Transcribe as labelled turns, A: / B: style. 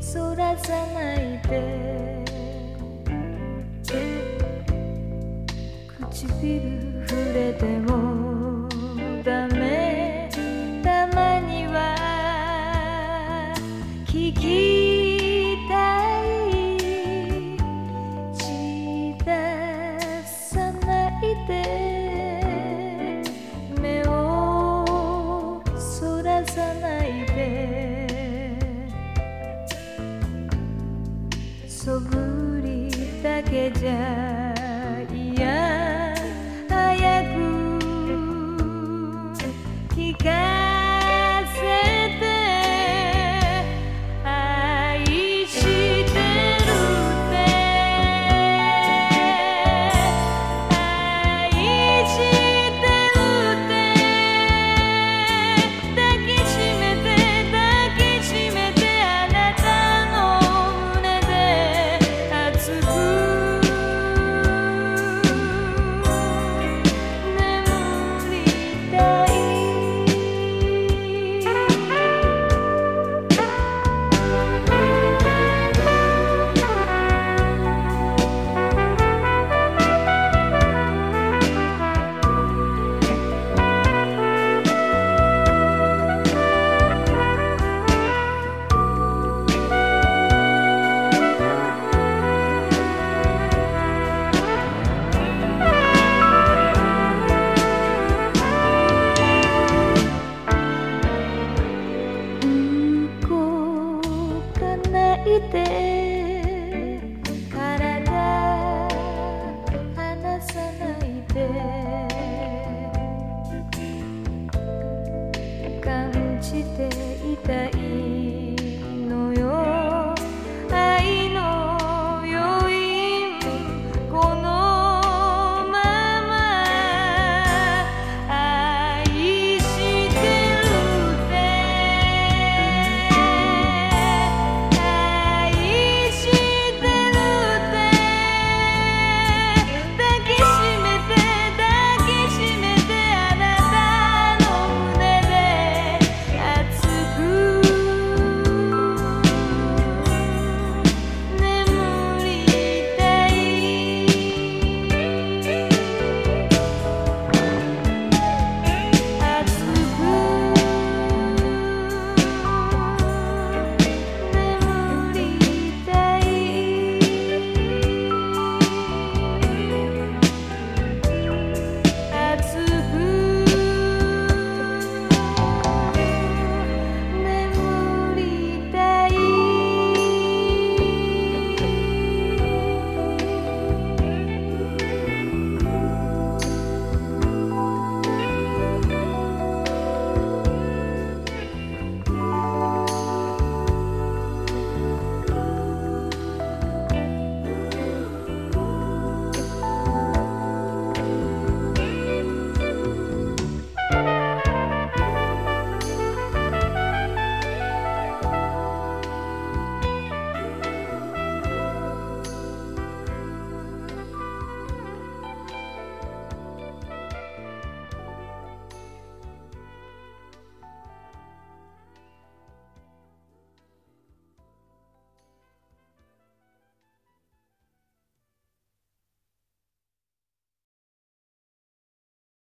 A: そらさないで。唇触れてもそぶりだけじゃ嫌。